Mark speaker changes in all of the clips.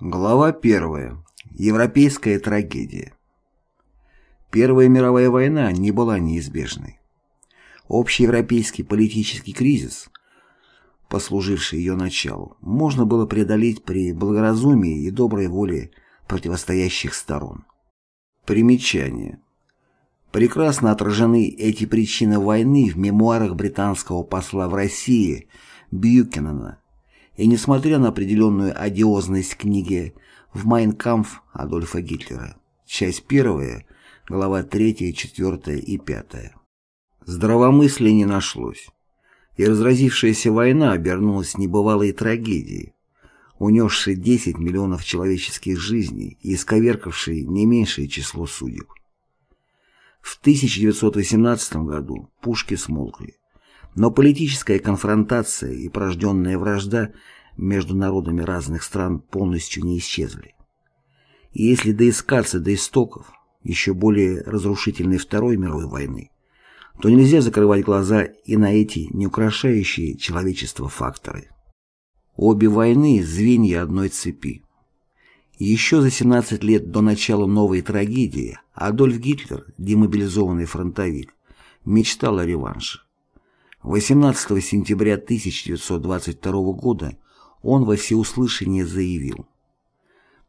Speaker 1: Глава 1. Европейская трагедия. Первая мировая война не была неизбежной. Общеевропейский политический кризис, послуживший ее началу, можно было преодолеть при благоразумии и доброй воле противостоящих сторон. Примечание. Прекрасно отражены эти причины войны в мемуарах британского посла в России Бьюкенена и несмотря на определенную одиозность книги «В Майнкамф» Адольфа Гитлера, часть первая, глава 3, 4 и 5. Здравомыслия не нашлось, и разразившаяся война обернулась небывалой трагедией, унесшей 10 миллионов человеческих жизней и исковеркавшей не меньшее число судеб. В 1918 году пушки смолкли, но политическая конфронтация и порожденная вражда между народами разных стран полностью не исчезли. И если доискаться до истоков еще более разрушительной Второй мировой войны, то нельзя закрывать глаза и на эти неукрашающие человечество факторы. Обе войны – звенья одной цепи. Еще за 17 лет до начала новой трагедии Адольф Гитлер, демобилизованный фронтовик, мечтал о реванше. 18 сентября 1922 года он во всеуслышание заявил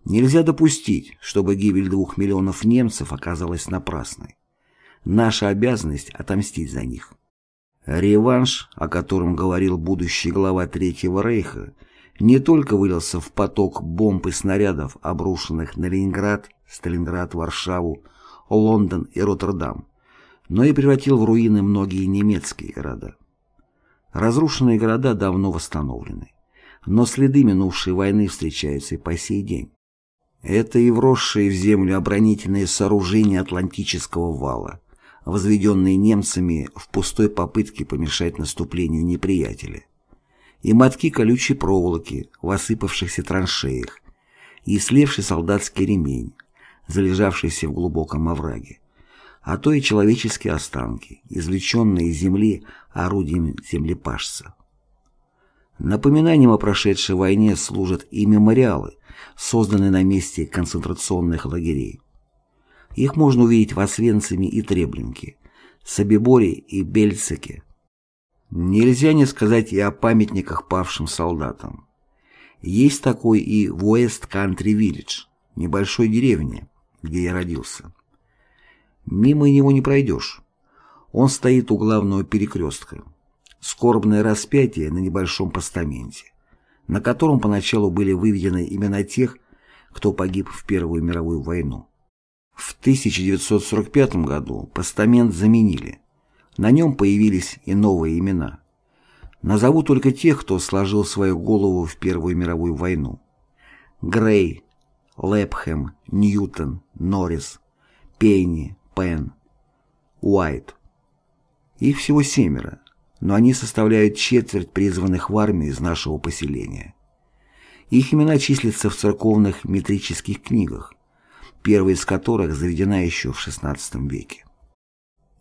Speaker 1: «Нельзя допустить, чтобы гибель двух миллионов немцев оказалась напрасной. Наша обязанность – отомстить за них». Реванш, о котором говорил будущий глава Третьего Рейха, не только вылился в поток бомб и снарядов, обрушенных на Ленинград, Сталинград, Варшаву, Лондон и Роттердам, но и превратил в руины многие немецкие города. Разрушенные города давно восстановлены, но следы минувшей войны встречаются и по сей день. Это и вросшие в землю оборонительные сооружения Атлантического вала, возведенные немцами в пустой попытке помешать наступлению неприятеля, и мотки колючей проволоки в осыпавшихся траншеях, и слевший солдатский ремень, залежавшийся в глубоком овраге а то и человеческие останки, извлеченные из земли орудиями землепашца. Напоминанием о прошедшей войне служат и мемориалы, созданные на месте концентрационных лагерей. Их можно увидеть в Освенциме и Треблинке, Собиборе и Бельцике. Нельзя не сказать и о памятниках павшим солдатам. Есть такой и в Уэст-Кантри-Виллидж, небольшой деревне, где я родился. Мимо него не пройдешь. Он стоит у главного перекрестка. Скорбное распятие на небольшом постаменте, на котором поначалу были выведены имена тех, кто погиб в Первую мировую войну. В 1945 году постамент заменили. На нем появились и новые имена. Назову только тех, кто сложил свою голову в Первую мировую войну. Грей, Лепхэм, Ньютон, Норрис, Пейни, Пен, Уайт. Их всего семеро, но они составляют четверть призванных в армию из нашего поселения. Их имена числятся в церковных метрических книгах, первая из которых заведена еще в XVI веке.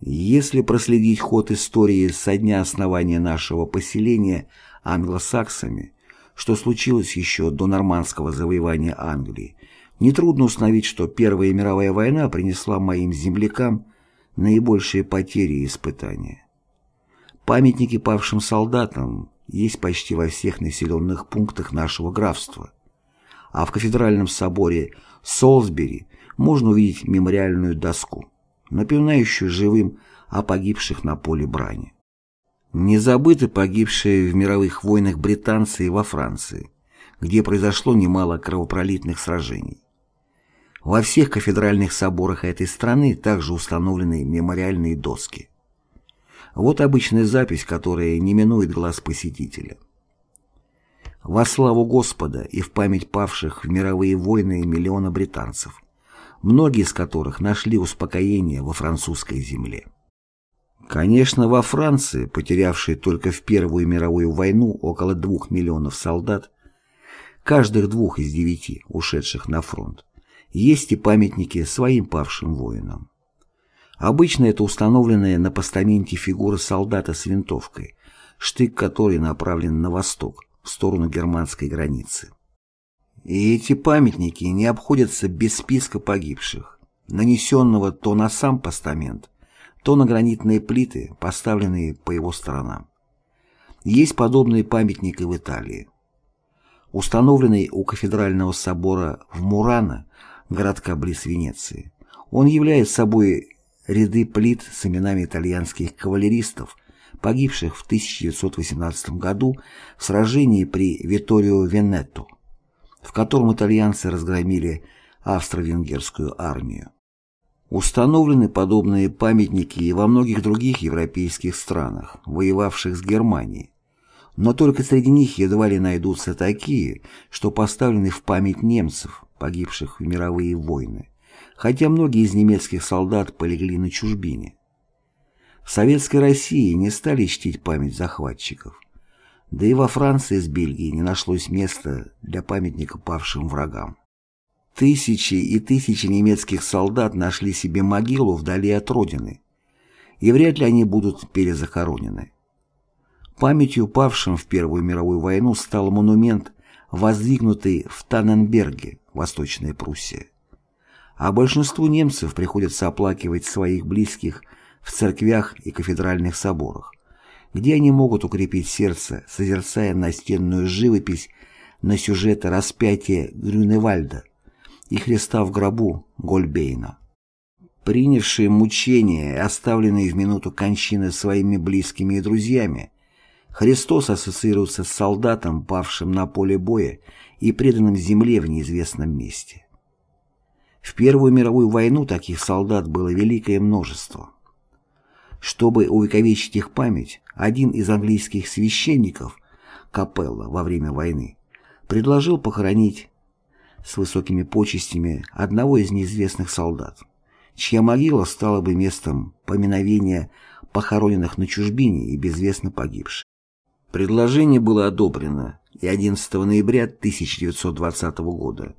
Speaker 1: Если проследить ход истории со дня основания нашего поселения англосаксами, что случилось еще до нормандского завоевания Англии, Нетрудно установить, что Первая мировая война принесла моим землякам наибольшие потери и испытания. Памятники павшим солдатам есть почти во всех населенных пунктах нашего графства, а в кафедральном соборе Солсбери можно увидеть мемориальную доску, напоминающую живым о погибших на поле брани. Не забыты погибшие в мировых войнах британцы и во Франции, где произошло немало кровопролитных сражений. Во всех кафедральных соборах этой страны также установлены мемориальные доски. Вот обычная запись, которая не минует глаз посетителя. Во славу Господа и в память павших в мировые войны миллиона британцев, многие из которых нашли успокоение во французской земле. Конечно, во Франции, потерявшей только в Первую мировую войну около двух миллионов солдат, каждых двух из девяти, ушедших на фронт, есть и памятники своим павшим воинам. Обычно это установленная на постаменте фигура солдата с винтовкой, штык которой направлен на восток, в сторону германской границы. И эти памятники не обходятся без списка погибших, нанесенного то на сам постамент, то на гранитные плиты, поставленные по его сторонам. Есть подобный памятник и в Италии. Установленный у кафедрального собора в Мурано, городка близ Венеции, он является собой ряды плит с именами итальянских кавалеристов, погибших в 1918 году в сражении при Виторио-Венетто в котором итальянцы разгромили австро-венгерскую армию. Установлены подобные памятники и во многих других европейских странах, воевавших с Германией. Но только среди них едва ли найдутся такие, что поставлены в память немцев, погибших в мировые войны, хотя многие из немецких солдат полегли на чужбине. В Советской России не стали чтить память захватчиков. Да и во Франции с Бельгией не нашлось места для памятника павшим врагам. Тысячи и тысячи немецких солдат нашли себе могилу вдали от родины, и вряд ли они будут перезахоронены. Памятью павшим в Первую мировую войну стал монумент, воздвигнутый в Танненберге, Восточная Пруссия. А большинству немцев приходится оплакивать своих близких в церквях и кафедральных соборах где они могут укрепить сердце, созерцая настенную живопись на сюжеты распятия Грюневальда и Христа в гробу Гольбейна. Принявшие мучения оставленные в минуту кончины своими близкими и друзьями, Христос ассоциируется с солдатом, павшим на поле боя и преданным земле в неизвестном месте. В Первую мировую войну таких солдат было великое множество. Чтобы увековечить их память, один из английских священников, Капелла, во время войны, предложил похоронить с высокими почестями одного из неизвестных солдат, чья могила стала бы местом поминовения похороненных на чужбине и безвестно погибших. Предложение было одобрено, и 11 ноября 1920 года,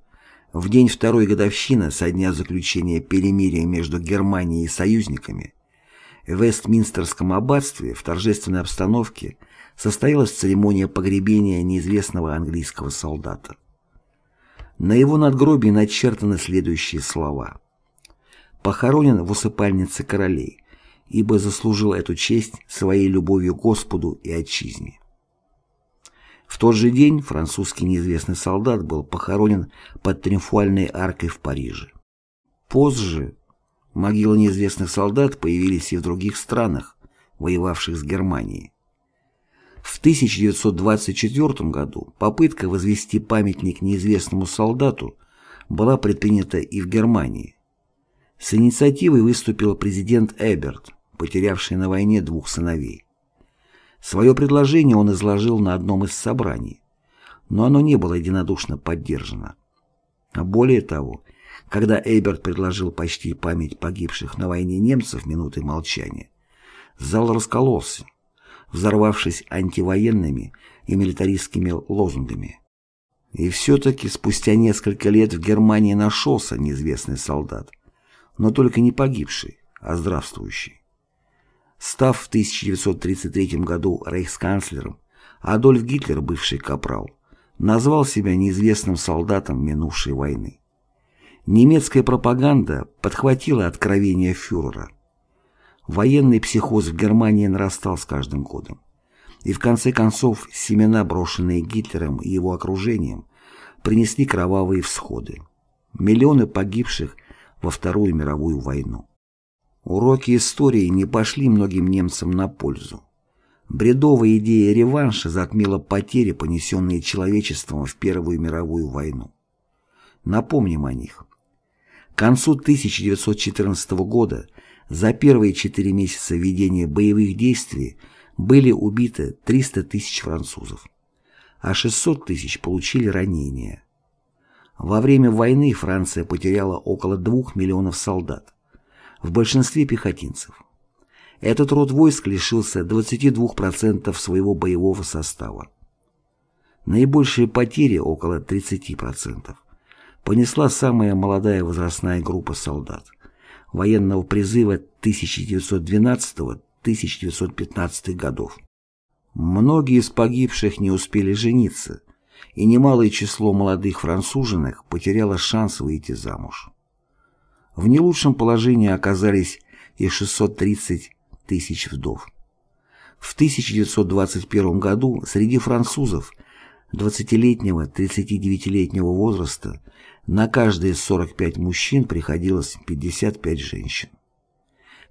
Speaker 1: в день второй годовщины со дня заключения перемирия между Германией и союзниками, в Вестминстерском аббатстве в торжественной обстановке состоялась церемония погребения неизвестного английского солдата. На его надгробии начертаны следующие слова. «Похоронен в усыпальнице королей, ибо заслужил эту честь своей любовью к Господу и отчизне». В тот же день французский неизвестный солдат был похоронен под Триумфальной аркой в Париже. Позже Могилы неизвестных солдат появились и в других странах, воевавших с Германией. В 1924 году попытка возвести памятник неизвестному солдату была предпринята и в Германии. С инициативой выступил президент Эберт, потерявший на войне двух сыновей. Свое предложение он изложил на одном из собраний, но оно не было единодушно поддержано. А более того, когда Эйберт предложил почти память погибших на войне немцев минутой молчания, зал раскололся, взорвавшись антивоенными и милитаристскими лозунгами. И все-таки спустя несколько лет в Германии нашелся неизвестный солдат, но только не погибший, а здравствующий. Став в 1933 году рейхсканцлером, Адольф Гитлер, бывший капрал, назвал себя неизвестным солдатом минувшей войны. Немецкая пропаганда подхватила откровение фюрера. Военный психоз в Германии нарастал с каждым годом. И в конце концов семена, брошенные Гитлером и его окружением, принесли кровавые всходы. Миллионы погибших во Вторую мировую войну. Уроки истории не пошли многим немцам на пользу. Бредовая идея реванша затмила потери, понесенные человечеством в Первую мировую войну. Напомним о них. К концу 1914 года за первые четыре месяца ведения боевых действий были убиты 300 тысяч французов, а 600 тысяч получили ранения. Во время войны Франция потеряла около 2 миллионов солдат, в большинстве пехотинцев. Этот род войск лишился 22% своего боевого состава. Наибольшие потери около 30% понесла самая молодая возрастная группа солдат военного призыва 1912-1915 годов. Многие из погибших не успели жениться, и немалое число молодых француженок потеряло шанс выйти замуж. В не лучшем положении оказались и 630 тысяч вдов. В 1921 году среди французов 20-летнего, 39-летнего возраста на каждые 45 мужчин приходилось 55 женщин.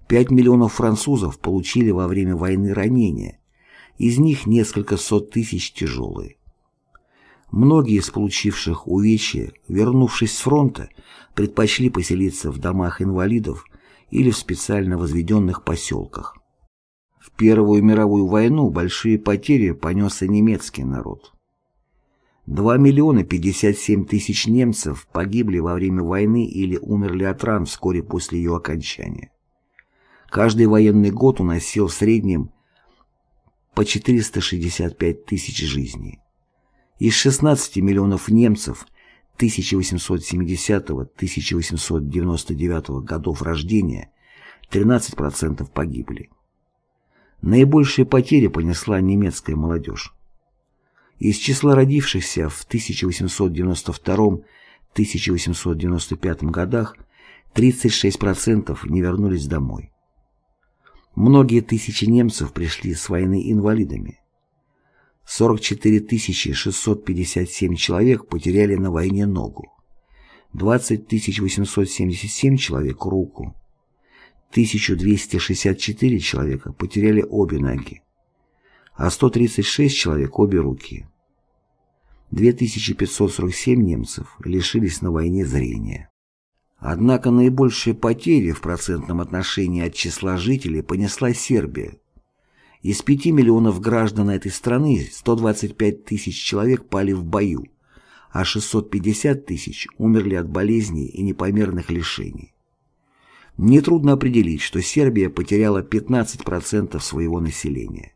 Speaker 1: 5 миллионов французов получили во время войны ранения, из них несколько сот тысяч тяжелые. Многие из получивших увечья, вернувшись с фронта, предпочли поселиться в домах инвалидов или в специально возведенных поселках. В Первую мировую войну большие потери понес и немецкий народ. 2 миллиона 57 тысяч немцев погибли во время войны или умерли от ран вскоре после ее окончания. Каждый военный год уносил в среднем по 465 тысяч жизней. Из 16 миллионов немцев 1870-1899 годов рождения 13% погибли. Наибольшие потери понесла немецкая молодежь. Из числа родившихся в 1892-1895 годах 36% не вернулись домой. Многие тысячи немцев пришли с войны инвалидами. 44 657 человек потеряли на войне ногу, 20 877 человек – руку, 1264 человека потеряли обе ноги, а 136 человек – обе руки. 2547 немцев лишились на войне зрения. Однако наибольшие потери в процентном отношении от числа жителей понесла Сербия. Из 5 миллионов граждан этой страны 125 тысяч человек пали в бою, а 650 тысяч умерли от болезней и непомерных лишений. Нетрудно определить, что Сербия потеряла 15% своего населения.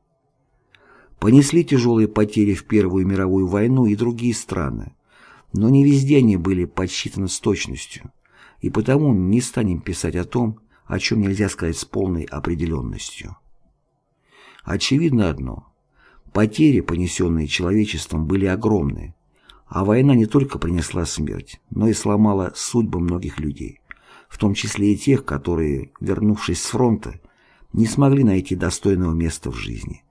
Speaker 1: Понесли тяжелые потери в Первую мировую войну и другие страны, но не везде они были подсчитаны с точностью, и потому не станем писать о том, о чем нельзя сказать с полной определенностью. Очевидно одно – потери, понесенные человечеством, были огромны, а война не только принесла смерть, но и сломала судьбы многих людей, в том числе и тех, которые, вернувшись с фронта, не смогли найти достойного места в жизни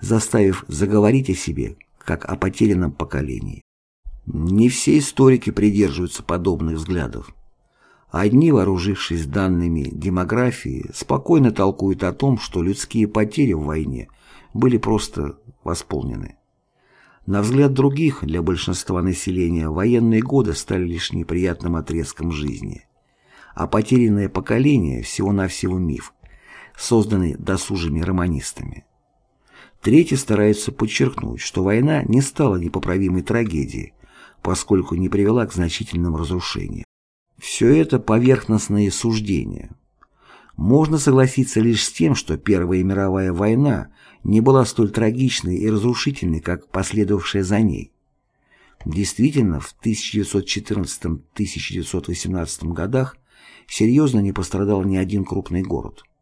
Speaker 1: заставив заговорить о себе, как о потерянном поколении. Не все историки придерживаются подобных взглядов. Одни, вооружившись данными демографии, спокойно толкуют о том, что людские потери в войне были просто восполнены. На взгляд других, для большинства населения, военные годы стали лишь неприятным отрезком жизни. А потерянное поколение – всего-навсего миф, созданный досужими романистами. Третьи стараются подчеркнуть, что война не стала непоправимой трагедией, поскольку не привела к значительным разрушениям. Все это поверхностные суждения. Можно согласиться лишь с тем, что Первая мировая война не была столь трагичной и разрушительной, как последовавшая за ней. Действительно, в 1914-1918 годах серьезно не пострадал ни один крупный город –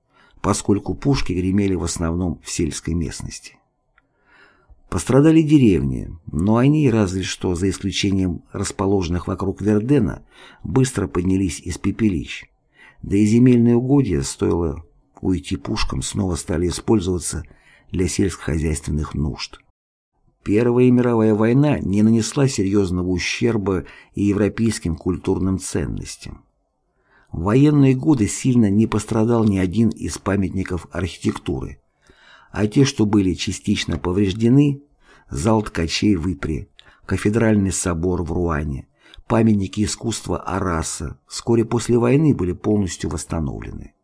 Speaker 1: поскольку пушки гремели в основном в сельской местности. Пострадали деревни, но они, разве что за исключением расположенных вокруг Вердена, быстро поднялись из пепелищ. Да и земельные угодья, стоило уйти пушкам, снова стали использоваться для сельскохозяйственных нужд. Первая мировая война не нанесла серьезного ущерба и европейским культурным ценностям. В военные годы сильно не пострадал ни один из памятников архитектуры, а те, что были частично повреждены, зал ткачей в Ипре, кафедральный собор в Руане, памятники искусства Араса вскоре после войны были полностью восстановлены.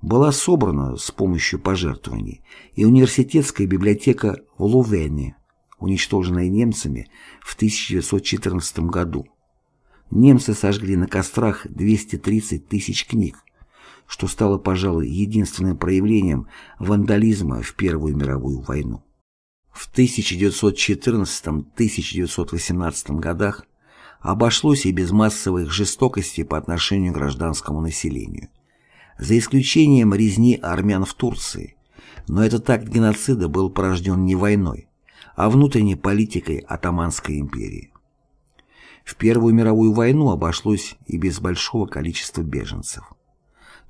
Speaker 1: Была собрана с помощью пожертвований и университетская библиотека в Лувене, уничтоженная немцами в 1914 году. Немцы сожгли на кострах 230 тысяч книг, что стало, пожалуй, единственным проявлением вандализма в Первую мировую войну. В 1914-1918 годах обошлось и без массовых жестокостей по отношению к гражданскому населению, за исключением резни армян в Турции, но этот акт геноцида был порожден не войной, а внутренней политикой Атаманской империи. В Первую мировую войну обошлось и без большого количества беженцев.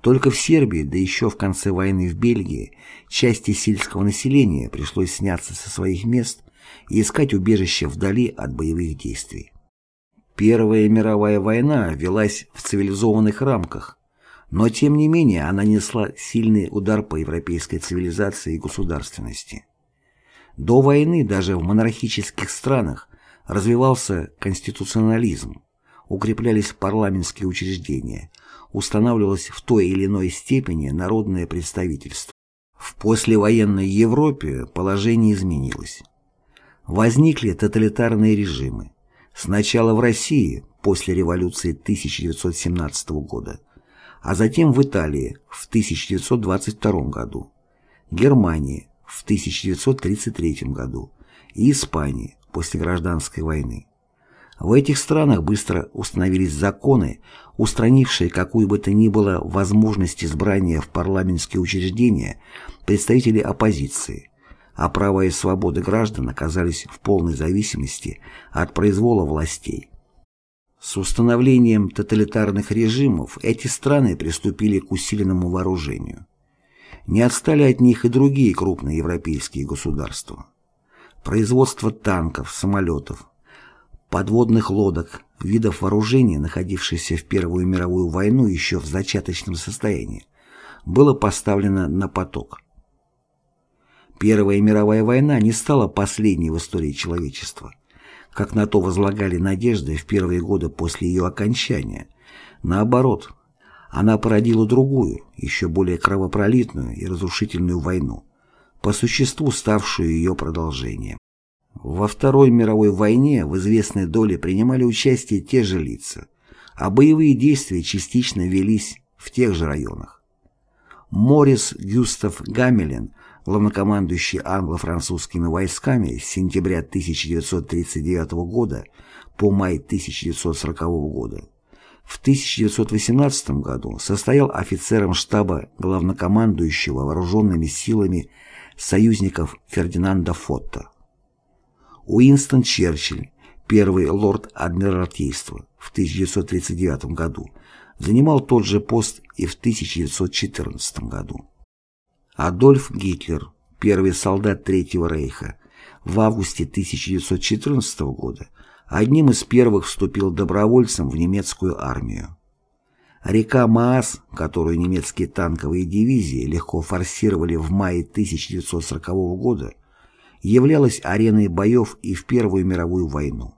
Speaker 1: Только в Сербии, да еще в конце войны в Бельгии, части сельского населения пришлось сняться со своих мест и искать убежище вдали от боевых действий. Первая мировая война велась в цивилизованных рамках, но тем не менее она несла сильный удар по европейской цивилизации и государственности. До войны даже в монархических странах развивался конституционализм, укреплялись парламентские учреждения, устанавливалось в той или иной степени народное представительство. В послевоенной Европе положение изменилось. Возникли тоталитарные режимы. Сначала в России, после революции 1917 года, а затем в Италии в 1922 году, Германии в 1933 году и Испании после гражданской войны. В этих странах быстро установились законы, устранившие какую бы то ни было возможность избрания в парламентские учреждения представителей оппозиции, а права и свободы граждан оказались в полной зависимости от произвола властей. С установлением тоталитарных режимов эти страны приступили к усиленному вооружению. Не отстали от них и другие крупные европейские государства. Производство танков, самолетов, подводных лодок, видов вооружения, находившихся в Первую мировую войну еще в зачаточном состоянии, было поставлено на поток. Первая мировая война не стала последней в истории человечества, как на то возлагали надежды в первые годы после ее окончания. Наоборот, она породила другую, еще более кровопролитную и разрушительную войну, по существу ставшую ее продолжением. Во Второй мировой войне в известной доле принимали участие те же лица, а боевые действия частично велись в тех же районах. Морис Гюстав Гамелин, главнокомандующий англо-французскими войсками с сентября 1939 года по май 1940 года, в 1918 году состоял офицером штаба главнокомандующего вооруженными силами союзников Фердинанда Фотта. Уинстон Черчилль, первый лорд Адмиралтейства в 1939 году, занимал тот же пост и в 1914 году. Адольф Гитлер, первый солдат Третьего Рейха, в августе 1914 года одним из первых вступил добровольцем в немецкую армию. Река Маас, которую немецкие танковые дивизии легко форсировали в мае 1940 года, являлась ареной боев и в Первую мировую войну.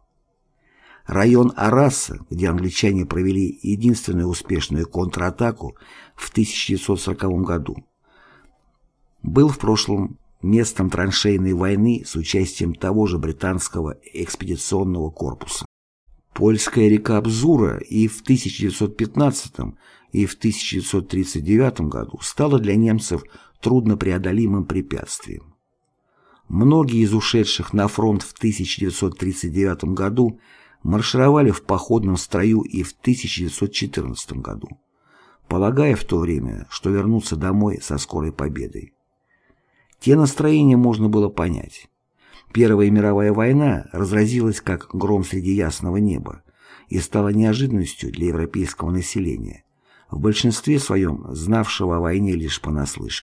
Speaker 1: Район Араса, где англичане провели единственную успешную контратаку в 1940 году, был в прошлом местом траншейной войны с участием того же британского экспедиционного корпуса. Польская река Бзура и в 1915 и в 1939 году стала для немцев труднопреодолимым препятствием. Многие из ушедших на фронт в 1939 году маршировали в походном строю и в 1914 году, полагая в то время, что вернутся домой со скорой победой. Те настроения можно было понять. Первая мировая война разразилась как гром среди ясного неба и стала неожиданностью для европейского населения, в большинстве своем знавшего о войне лишь понаслышке.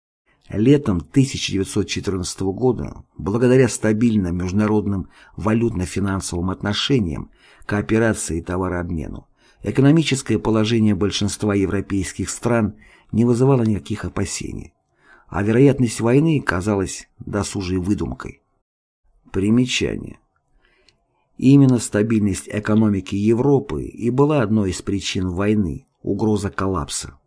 Speaker 1: Летом 1914 года, благодаря стабильным международным валютно-финансовым отношениям, кооперации и товарообмену, экономическое положение большинства европейских стран не вызывало никаких опасений, а вероятность войны казалась досужей выдумкой. Примечание. Именно стабильность экономики Европы и была одной из причин войны, угроза коллапса.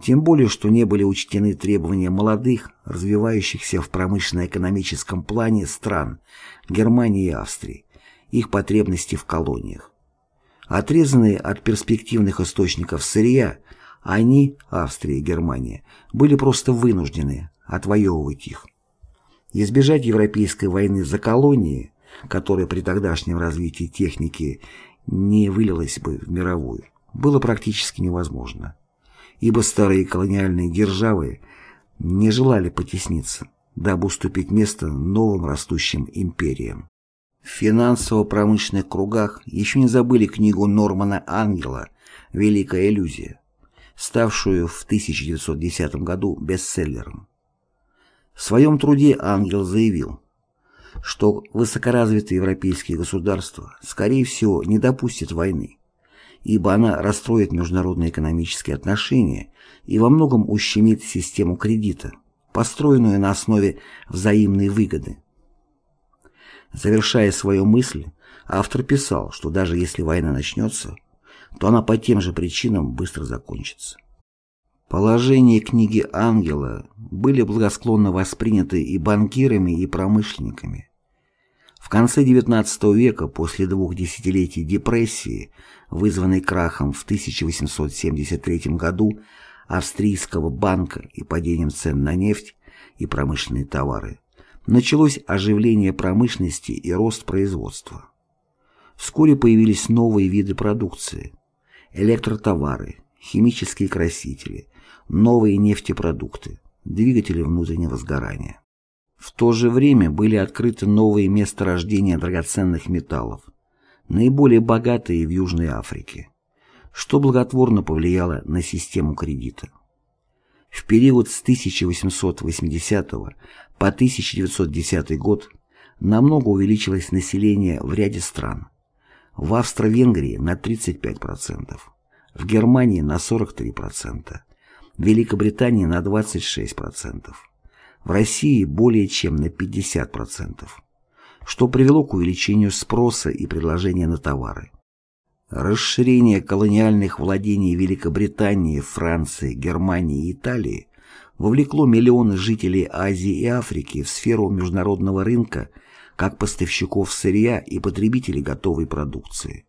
Speaker 1: Тем более, что не были учтены требования молодых, развивающихся в промышленно-экономическом плане стран Германии и Австрии, их потребности в колониях. Отрезанные от перспективных источников сырья, они, Австрия и Германия, были просто вынуждены отвоевывать их. Избежать европейской войны за колонии, которая при тогдашнем развитии техники не вылилась бы в мировую, было практически невозможно ибо старые колониальные державы не желали потесниться, дабы уступить место новым растущим империям. В финансово-промышленных кругах еще не забыли книгу Нормана Ангела «Великая иллюзия», ставшую в 1910 году бестселлером. В своем труде Ангел заявил, что высокоразвитые европейские государства, скорее всего, не допустят войны, ибо она расстроит международные экономические отношения и во многом ущемит систему кредита, построенную на основе взаимной выгоды. Завершая свою мысль, автор писал, что даже если война начнется, то она по тем же причинам быстро закончится. Положения книги Ангела были благосклонно восприняты и банкирами, и промышленниками. В конце XIX века, после двух десятилетий депрессии, вызванной крахом в 1873 году австрийского банка и падением цен на нефть и промышленные товары, началось оживление промышленности и рост производства. Вскоре появились новые виды продукции – электротовары, химические красители, новые нефтепродукты, двигатели внутреннего сгорания. В то же время были открыты новые месторождения драгоценных металлов, наиболее богатые в Южной Африке, что благотворно повлияло на систему кредита. В период с 1880 по 1910 год намного увеличилось население в ряде стран. В Австро-Венгрии на 35%, в Германии на 43%, в Великобритании на 26%, в России более чем на 50%, что привело к увеличению спроса и предложения на товары. Расширение колониальных владений Великобритании, Франции, Германии и Италии вовлекло миллионы жителей Азии и Африки в сферу международного рынка как поставщиков сырья и потребителей готовой продукции.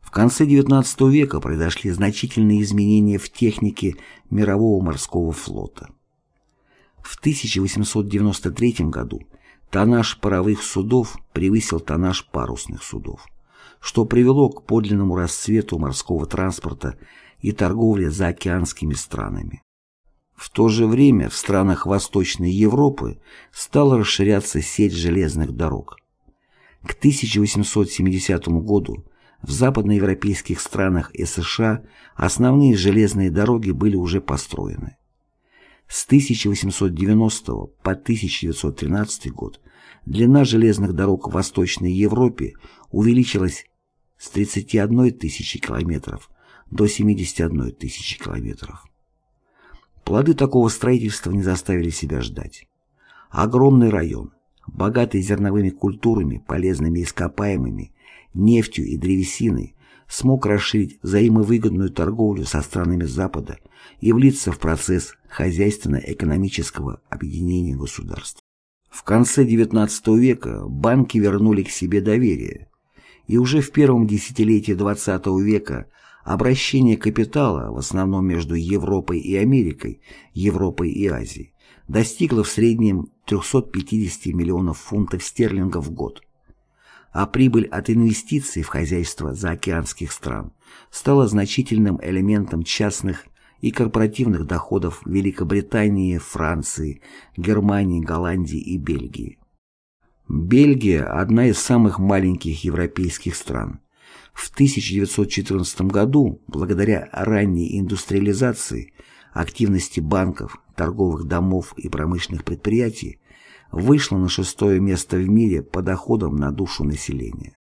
Speaker 1: В конце XIX века произошли значительные изменения в технике мирового морского флота. В 1893 году тоннаж паровых судов превысил тоннаж парусных судов, что привело к подлинному расцвету морского транспорта и торговли заокеанскими странами. В то же время в странах Восточной Европы стала расширяться сеть железных дорог. К 1870 году в западноевропейских странах и США основные железные дороги были уже построены. С 1890 по 1913 год длина железных дорог в Восточной Европе увеличилась с 31 тысячи километров до 71 тысячи километров. Плоды такого строительства не заставили себя ждать. Огромный район, богатый зерновыми культурами, полезными ископаемыми, нефтью и древесиной, смог расширить взаимовыгодную торговлю со странами Запада и влиться в процесс хозяйственно-экономического объединения государств. В конце XIX века банки вернули к себе доверие, и уже в первом десятилетии XX века Обращение капитала, в основном между Европой и Америкой, Европой и Азией, достигло в среднем 350 миллионов фунтов стерлингов в год. А прибыль от инвестиций в хозяйство заокеанских стран стала значительным элементом частных и корпоративных доходов Великобритании, Франции, Германии, Голландии и Бельгии. Бельгия – одна из самых маленьких европейских стран – в 1914 году, благодаря ранней индустриализации, активности банков, торговых домов и промышленных предприятий, вышла на шестое место в мире по доходам на душу населения.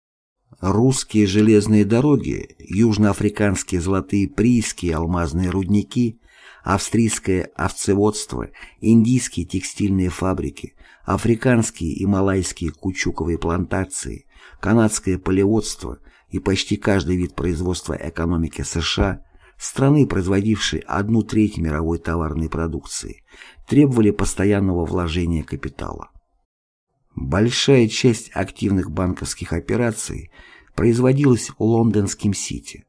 Speaker 1: Русские железные дороги, южноафриканские золотые прииски и алмазные рудники, австрийское овцеводство, индийские текстильные фабрики, африканские и малайские кучуковые плантации, канадское полеводство – и почти каждый вид производства экономики США, страны, производившие одну треть мировой товарной продукции, требовали постоянного вложения капитала. Большая часть активных банковских операций производилась лондонским Сити,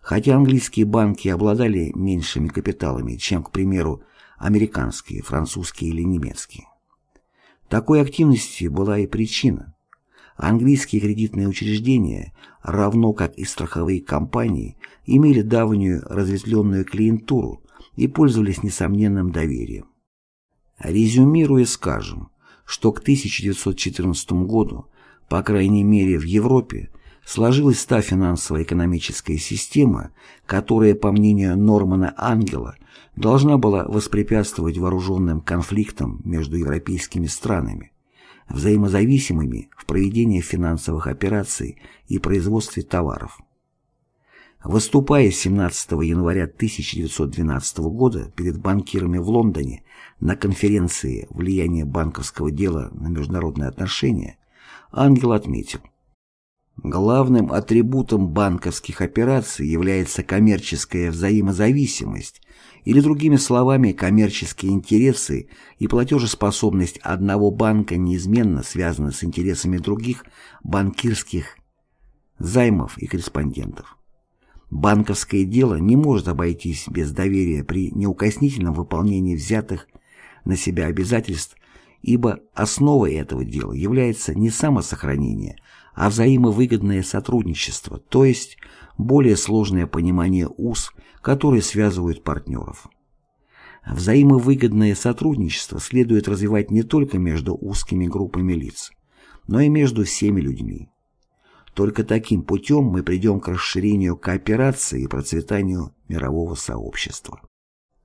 Speaker 1: хотя английские банки обладали меньшими капиталами, чем, к примеру, американские, французские или немецкие. Такой активности была и причина. Английские кредитные учреждения, равно как и страховые компании, имели давнюю разветвленную клиентуру и пользовались несомненным доверием. Резюмируя, скажем, что к 1914 году, по крайней мере в Европе, сложилась та финансово-экономическая система, которая, по мнению Нормана Ангела, должна была воспрепятствовать вооруженным конфликтам между европейскими странами, взаимозависимыми в проведении финансовых операций и производстве товаров. Выступая 17 января 1912 года перед банкирами в Лондоне на конференции «Влияние банковского дела на международные отношения», Ангел отметил, Главным атрибутом банковских операций является коммерческая взаимозависимость или, другими словами, коммерческие интересы и платежеспособность одного банка неизменно связаны с интересами других банкирских займов и корреспондентов. Банковское дело не может обойтись без доверия при неукоснительном выполнении взятых на себя обязательств, ибо основой этого дела является не самосохранение, а взаимовыгодное сотрудничество, то есть более сложное понимание уз, которые связывают партнеров. Взаимовыгодное сотрудничество следует развивать не только между узкими группами лиц, но и между всеми людьми. Только таким путем мы придем к расширению кооперации и процветанию мирового сообщества.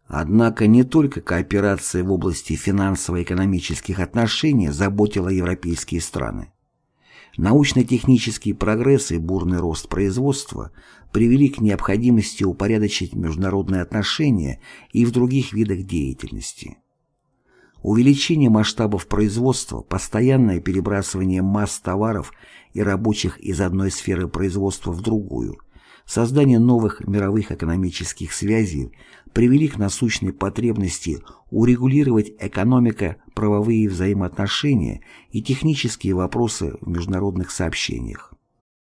Speaker 1: Однако не только кооперация в области финансово-экономических отношений заботила европейские страны. Научно-технический прогресс и бурный рост производства привели к необходимости упорядочить международные отношения и в других видах деятельности. Увеличение масштабов производства, постоянное перебрасывание масс товаров и рабочих из одной сферы производства в другую, создание новых мировых экономических связей привели к насущной потребности урегулировать экономико-правовые взаимоотношения и технические вопросы в международных сообщениях.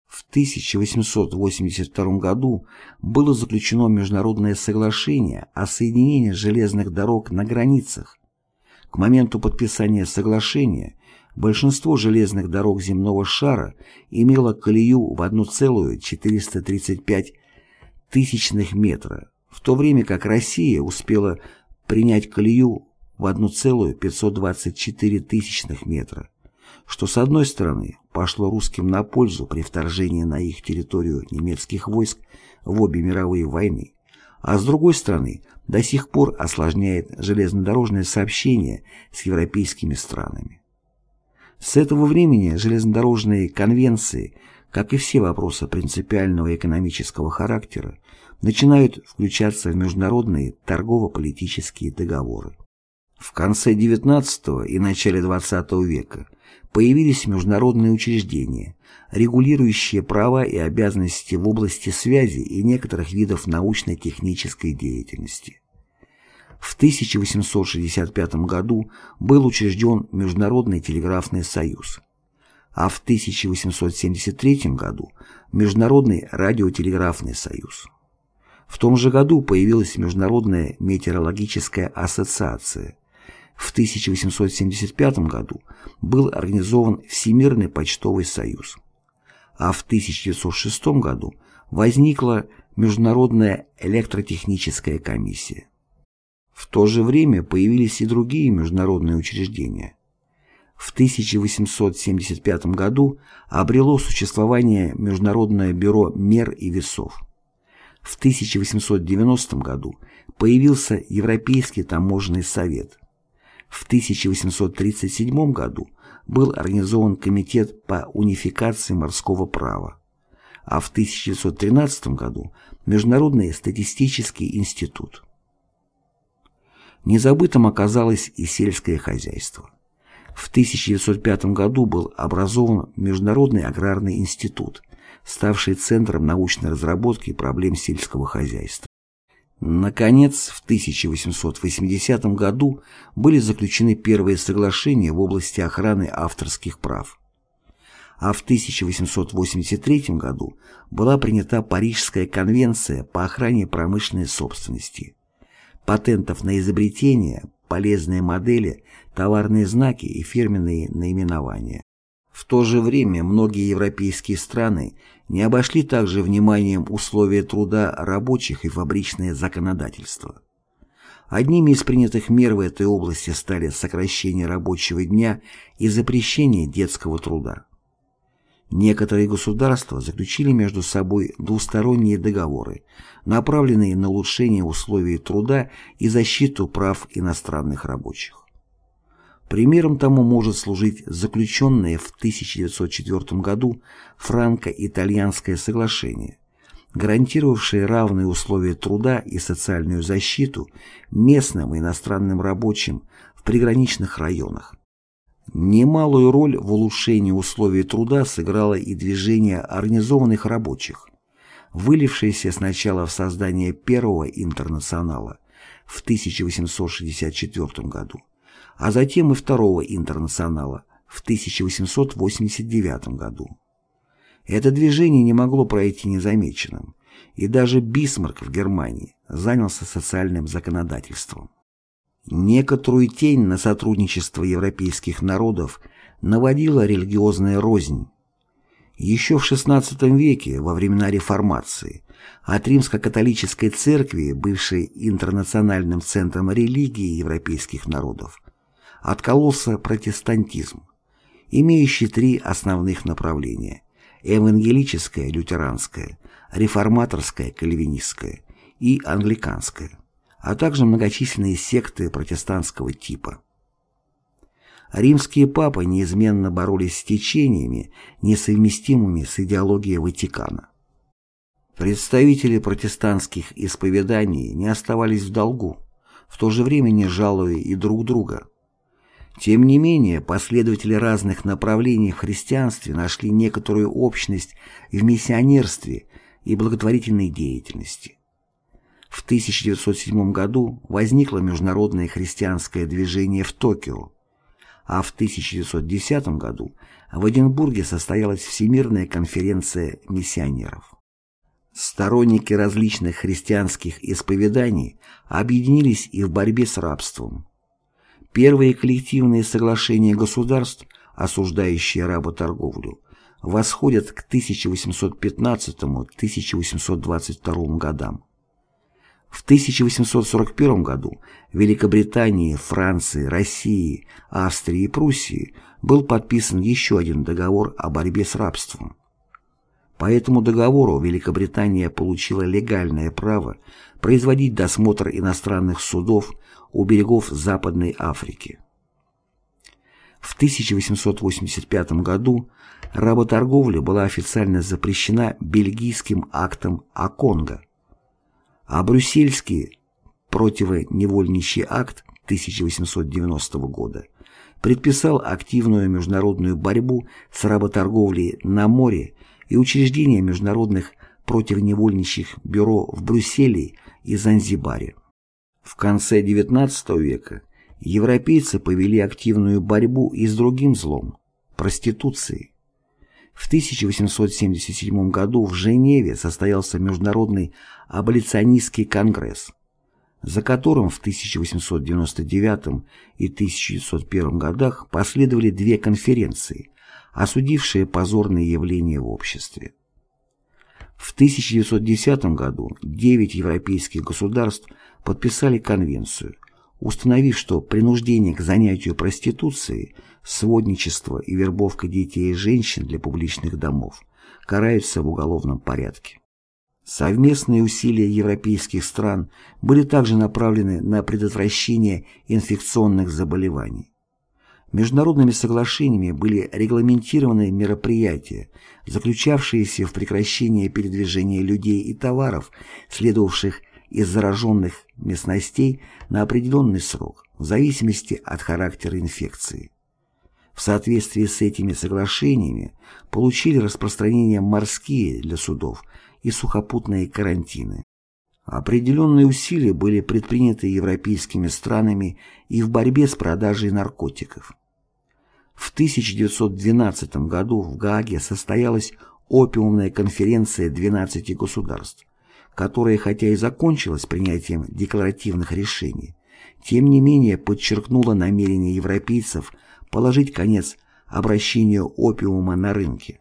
Speaker 1: В 1882 году было заключено международное соглашение о соединении железных дорог на границах, к моменту подписания соглашения большинство железных дорог земного шара имело колею в 1,435 тысячных метра, в то время как Россия успела принять колею в 1,524 тысячных метра, что с одной стороны пошло русским на пользу при вторжении на их территорию немецких войск в обе мировые войны, а с другой стороны до сих пор осложняет железнодорожное сообщение с европейскими странами. С этого времени железнодорожные конвенции, как и все вопросы принципиального экономического характера, начинают включаться в международные торгово-политические договоры. В конце XIX и начале XX века появились международные учреждения, регулирующие права и обязанности в области связи и некоторых видов научно-технической деятельности. В 1865 году был учрежден Международный телеграфный союз, а в 1873 году Международный радиотелеграфный союз. В том же году появилась Международная метеорологическая ассоциация. В 1875 году был организован Всемирный почтовый союз а в 1906 году возникла Международная электротехническая комиссия. В то же время появились и другие международные учреждения. В 1875 году обрело существование Международное бюро мер и весов. В 1890 году появился Европейский таможенный совет. В 1837 году был организован Комитет по унификации морского права, а в 1913 году Международный статистический институт. Незабытым оказалось и сельское хозяйство. В 1905 году был образован Международный аграрный институт, ставший центром научной разработки проблем сельского хозяйства. Наконец, в 1880 году были заключены первые соглашения в области охраны авторских прав. А в 1883 году была принята Парижская конвенция по охране промышленной собственности, патентов на изобретения, полезные модели, товарные знаки и фирменные наименования. В то же время многие европейские страны не обошли также вниманием условия труда рабочих и фабричное законодательство. Одними из принятых мер в этой области стали сокращение рабочего дня и запрещение детского труда. Некоторые государства заключили между собой двусторонние договоры, направленные на улучшение условий труда и защиту прав иностранных рабочих. Примером тому может служить заключенное в 1904 году франко-итальянское соглашение, гарантировавшее равные условия труда и социальную защиту местным и иностранным рабочим в приграничных районах. Немалую роль в улучшении условий труда сыграло и движение организованных рабочих, вылившееся сначала в создание первого интернационала в 1864 году, а затем и второго интернационала в 1889 году. Это движение не могло пройти незамеченным, и даже Бисмарк в Германии занялся социальным законодательством. Некоторую тень на сотрудничество европейских народов наводила религиозная рознь. Еще в XVI веке, во времена Реформации, от римско-католической церкви, бывшей интернациональным центром религии европейских народов, откололся протестантизм, имеющий три основных направления – евангелическое, лютеранское, реформаторское, кальвинистское и англиканское – а также многочисленные секты протестантского типа. Римские папы неизменно боролись с течениями, несовместимыми с идеологией Ватикана. Представители протестантских исповеданий не оставались в долгу, в то же время не жалуя и друг друга. Тем не менее, последователи разных направлений в христианстве нашли некоторую общность в миссионерстве и благотворительной деятельности. В 1907 году возникло международное христианское движение в Токио, а в 1910 году в Эдинбурге состоялась Всемирная конференция миссионеров. Сторонники различных христианских исповеданий объединились и в борьбе с рабством. Первые коллективные соглашения государств, осуждающие работорговлю, восходят к 1815-1822 годам. В 1841 году Великобритании, Франции, России, Австрии и Пруссии был подписан еще один договор о борьбе с рабством. По этому договору Великобритания получила легальное право производить досмотр иностранных судов у берегов Западной Африки. В 1885 году работорговля была официально запрещена бельгийским актом о Конго, а Брюссельский противоневольничий акт 1890 года предписал активную международную борьбу с работорговлей на море и учреждение международных противоневольничьих бюро в Брюсселе и Занзибаре. В конце XIX века европейцы повели активную борьбу и с другим злом – проституцией. В 1877 году в Женеве состоялся Международный аболиционистский конгресс, за которым в 1899 и 1901 годах последовали две конференции, осудившие позорные явления в обществе. В 1910 году девять европейских государств подписали конвенцию, установив, что принуждение к занятию проституцией, сводничество и вербовка детей и женщин для публичных домов караются в уголовном порядке. Совместные усилия европейских стран были также направлены на предотвращение инфекционных заболеваний. Международными соглашениями были регламентированы мероприятия, заключавшиеся в прекращении передвижения людей и товаров, следовавших из зараженных местностей на определенный срок, в зависимости от характера инфекции. В соответствии с этими соглашениями получили распространение морские для судов и сухопутные карантины. Определенные усилия были предприняты европейскими странами и в борьбе с продажей наркотиков. В 1912 году в Гааге состоялась опиумная конференция 12 государств, которая хотя и закончилась принятием декларативных решений, тем не менее подчеркнула намерение европейцев положить конец обращению опиума на рынке.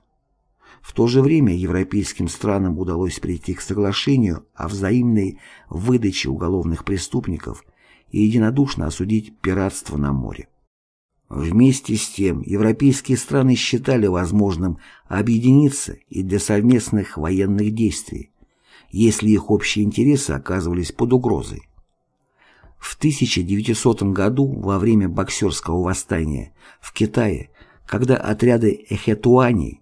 Speaker 1: В то же время европейским странам удалось прийти к соглашению о взаимной выдаче уголовных преступников и единодушно осудить пиратство на море. Вместе с тем, европейские страны считали возможным объединиться и для совместных военных действий, если их общие интересы оказывались под угрозой. В 1900 году, во время боксерского восстания в Китае, когда отряды эхетуани,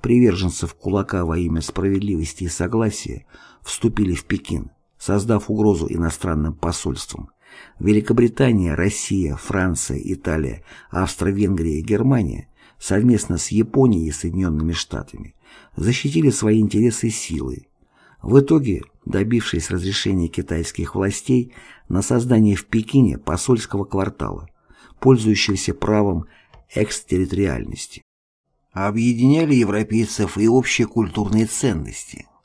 Speaker 1: приверженцев кулака во имя справедливости и согласия, вступили в Пекин, создав угрозу иностранным посольствам, Великобритания, Россия, Франция, Италия, Австро-Венгрия и Германия совместно с Японией и Соединенными Штатами защитили свои интересы силой. В итоге, добившись разрешения китайских властей на создание в Пекине посольского квартала, пользующегося правом экстерриториальности. Объединяли европейцев и общие культурные ценности –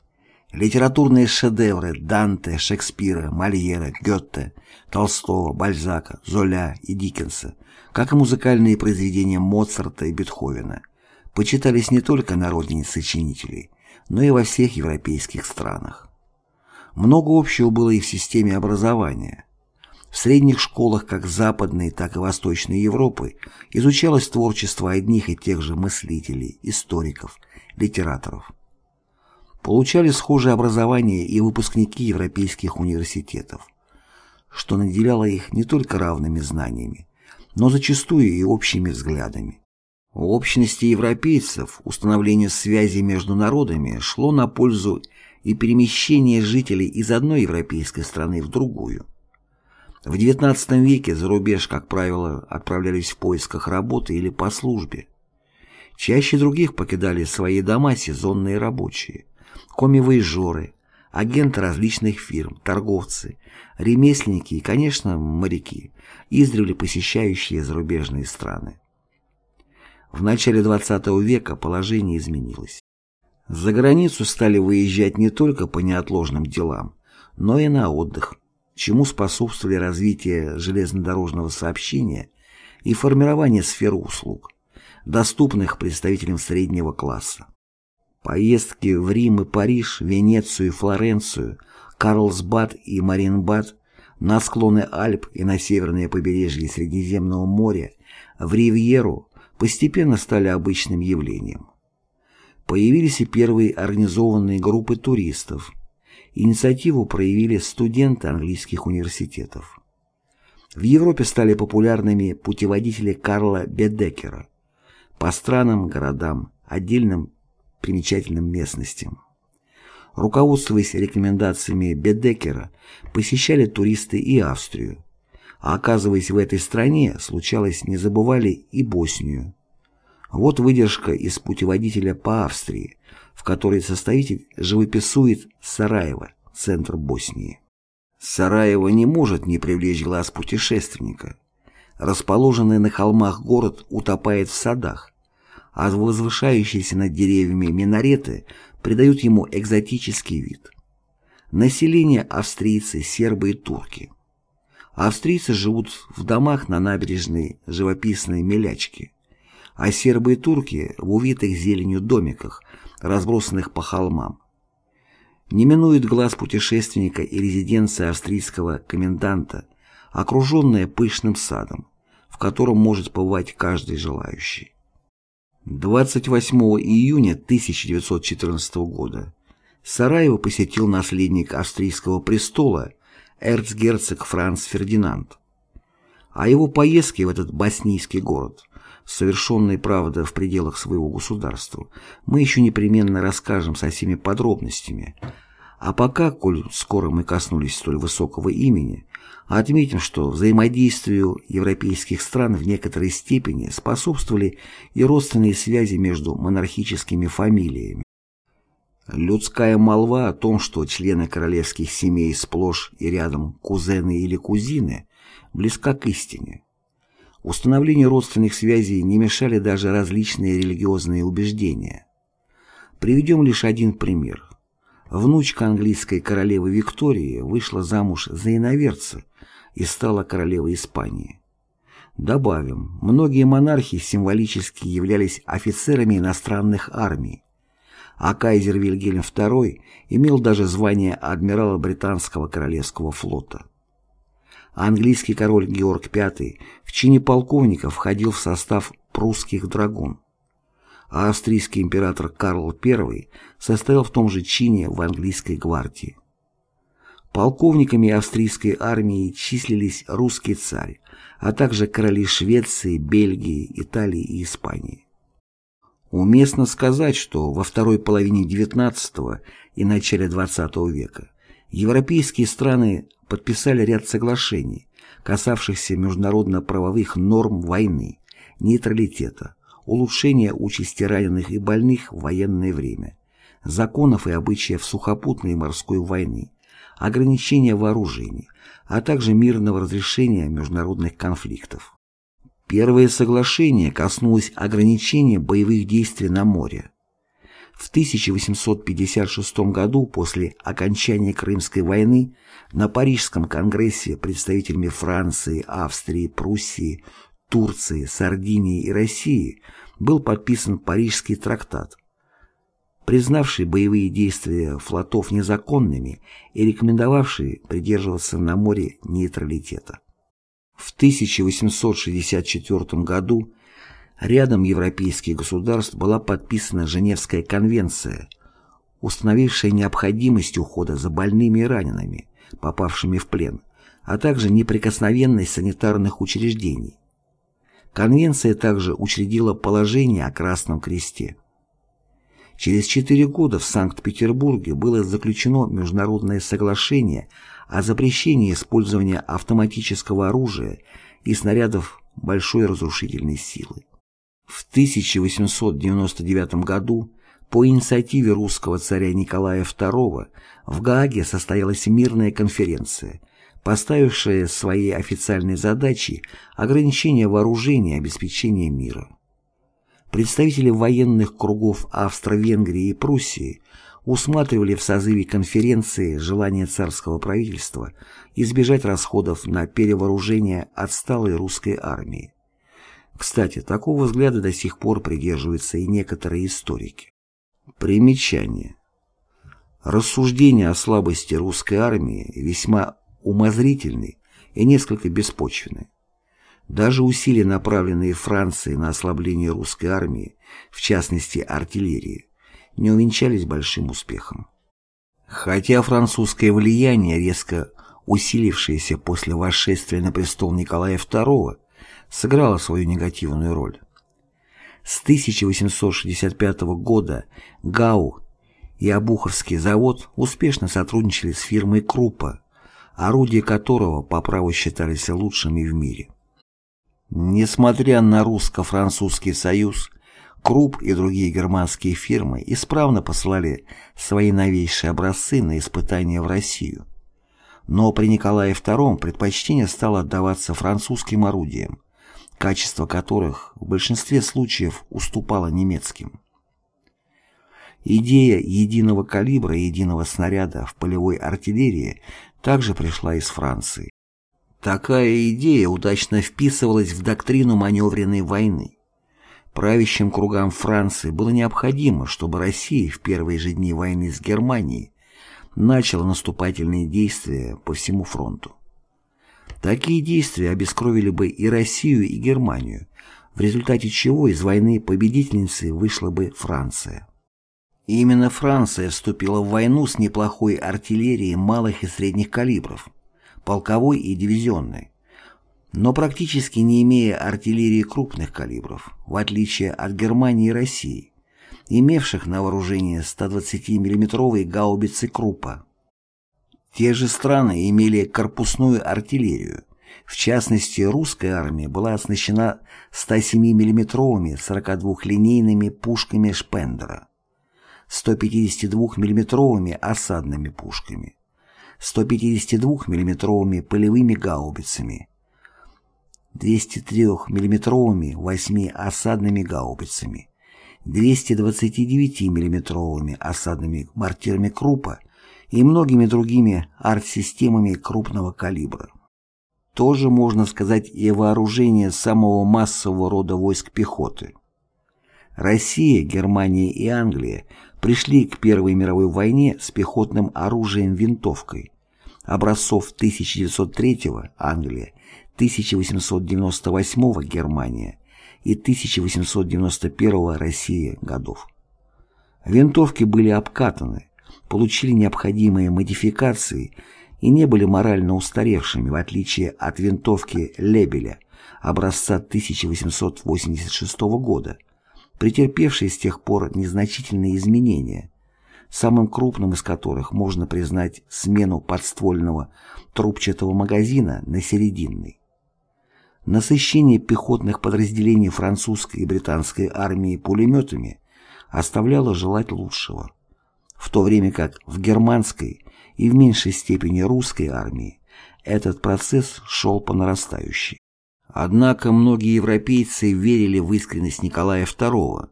Speaker 1: Литературные шедевры Данте, Шекспира, Мольера, Гёте, Толстого, Бальзака, Золя и Диккенса, как и музыкальные произведения Моцарта и Бетховена, почитались не только на родине сочинителей, но и во всех европейских странах. Много общего было и в системе образования. В средних школах как Западной, так и Восточной Европы изучалось творчество одних и тех же мыслителей, историков, литераторов. Получали схожее образование и выпускники европейских университетов, что наделяло их не только равными знаниями, но зачастую и общими взглядами. В общности европейцев установление связи между народами шло на пользу и перемещение жителей из одной европейской страны в другую. В XIX веке за рубеж, как правило, отправлялись в поисках работы или по службе. Чаще других покидали свои дома сезонные рабочие коми-воежоры, агенты различных фирм, торговцы, ремесленники и, конечно, моряки, издревле посещающие зарубежные страны. В начале XX века положение изменилось. За границу стали выезжать не только по неотложным делам, но и на отдых, чему способствовали развитие железнодорожного сообщения и формирование сфер услуг, доступных представителям среднего класса. Поездки в Рим и Париж, Венецию и Флоренцию, Карлсбад и Маринбад, на склоны Альп и на северное побережье Средиземного моря, в Ривьеру постепенно стали обычным явлением. Появились и первые организованные группы туристов. Инициативу проявили студенты английских университетов. В Европе стали популярными путеводители Карла Бедекера по странам, городам, отдельным примечательным местностям. Руководствуясь рекомендациями Бедекера, посещали туристы и Австрию, а оказываясь в этой стране, случалось, не забывали и Боснию. Вот выдержка из путеводителя по Австрии, в которой составитель живописует Сараево, центр Боснии. Сараево не может не привлечь глаз путешественника. Расположенный на холмах город утопает в садах, а возвышающиеся над деревьями минареты придают ему экзотический вид. Население – австрийцы, сербы и турки. Австрийцы живут в домах на набережной живописной Мелячки, а сербы и турки – в увитых зеленью домиках, разбросанных по холмам. Не минует глаз путешественника и резиденция австрийского коменданта, окруженная пышным садом, в котором может побывать каждый желающий. 28 июня 1914 года Сараево посетил наследник австрийского престола эрцгерцог Франц Фердинанд. О его поездке в этот боснийский город, совершенной, правда, в пределах своего государства, мы еще непременно расскажем со всеми подробностями. А пока, коль скоро мы коснулись столь высокого имени, Отметим, что взаимодействию европейских стран в некоторой степени способствовали и родственные связи между монархическими фамилиями. Людская молва о том, что члены королевских семей сплошь и рядом кузены или кузины, близка к истине. Установлению родственных связей не мешали даже различные религиозные убеждения. Приведем лишь один пример. Внучка английской королевы Виктории вышла замуж за иноверца, и стала королевой Испании. Добавим, многие монархи символически являлись офицерами иностранных армий, а кайзер Вильгельм II имел даже звание адмирала британского королевского флота. английский король Георг V в чине полковника входил в состав прусских драгун, а австрийский император Карл I состоял в том же чине в английской гвардии. Полковниками австрийской армии числились русский царь, а также короли Швеции, Бельгии, Италии и Испании. Уместно сказать, что во второй половине XIX и начале XX века европейские страны подписали ряд соглашений, касавшихся международно-правовых норм войны, нейтралитета, улучшения участи раненых и больных в военное время, законов и обычаев сухопутной и морской войны, ограничения вооружений, а также мирного разрешения международных конфликтов. Первое соглашение коснулось ограничения боевых действий на море. В 1856 году, после окончания Крымской войны, на Парижском конгрессе представителями Франции, Австрии, Пруссии, Турции, Сардинии и России был подписан Парижский трактат, признавший боевые действия флотов незаконными и рекомендовавший придерживаться на море нейтралитета. В 1864 году рядом европейских государств была подписана Женевская конвенция, установившая необходимость ухода за больными и ранеными, попавшими в плен, а также неприкосновенность санитарных учреждений. Конвенция также учредила положение о Красном Кресте. Через четыре года в Санкт-Петербурге было заключено международное соглашение о запрещении использования автоматического оружия и снарядов большой разрушительной силы. В 1899 году по инициативе русского царя Николая II в Гааге состоялась мирная конференция, поставившая своей официальной задачей ограничение вооружения и обеспечение мира. Представители военных кругов Австро-Венгрии и Пруссии усматривали в созыве конференции желание царского правительства избежать расходов на перевооружение отсталой русской армии. Кстати, такого взгляда до сих пор придерживаются и некоторые историки. Примечание. Рассуждения о слабости русской армии весьма умозрительны и несколько беспочвенны. Даже усилия, направленные Францией на ослабление русской армии, в частности артиллерии, не увенчались большим успехом. Хотя французское влияние, резко усилившееся после восшествия на престол Николая II, сыграло свою негативную роль. С 1865 года ГАУ и Обуховский завод успешно сотрудничали с фирмой Круппа, орудия которого по праву считались лучшими в мире. Несмотря на русско-французский союз, Круп и другие германские фирмы исправно посылали свои новейшие образцы на испытания в Россию. Но при Николае II предпочтение стало отдаваться французским орудиям, качество которых в большинстве случаев уступало немецким. Идея единого калибра и единого снаряда в полевой артиллерии также пришла из Франции. Такая идея удачно вписывалась в доктрину маневренной войны. Правящим кругам Франции было необходимо, чтобы Россия в первые же дни войны с Германией начала наступательные действия по всему фронту. Такие действия обескровили бы и Россию, и Германию, в результате чего из войны победительницей вышла бы Франция. И именно Франция вступила в войну с неплохой артиллерией малых и средних калибров – полковой и дивизионной, но практически не имея артиллерии крупных калибров, в отличие от Германии и России, имевших на вооружении 120 миллиметровые гаубицы Круппа. Те же страны имели корпусную артиллерию, в частности, русская армия была оснащена 107 миллиметровыми 42-линейными пушками Шпендера, 152 миллиметровыми осадными пушками, 152 миллиметровыми полевыми гаубицами, 203 миллиметровыми 8 осадными гаубицами, 229 миллиметровыми осадными мортирами Крупа и многими другими артсистемами крупного калибра. Тоже можно сказать и вооружение самого массового рода войск пехоты. Россия, Германия и Англия пришли к Первой мировой войне с пехотным оружием-винтовкой, образцов 1903 Англия, 1898 Германия и 1891 Россия годов. Винтовки были обкатаны, получили необходимые модификации и не были морально устаревшими, в отличие от винтовки Лебеля образца 1886 года, претерпевшей с тех пор незначительные изменения, самым крупным из которых можно признать смену подствольного трубчатого магазина на серединный. Насыщение пехотных подразделений французской и британской армии пулеметами оставляло желать лучшего, в то время как в германской и в меньшей степени русской армии этот процесс шел по нарастающей. Однако многие европейцы верили в искренность Николая II,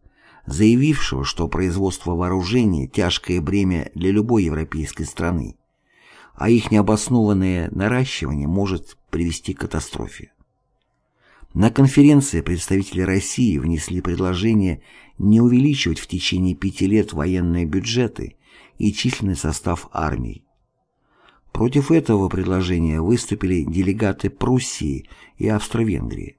Speaker 1: заявившего, что производство вооружений – тяжкое бремя для любой европейской страны, а их необоснованное наращивание может привести к катастрофе. На конференции представители России внесли предложение не увеличивать в течение пяти лет военные бюджеты и численный состав армий, Против этого предложения выступили делегаты Пруссии и Австро-Венгрии,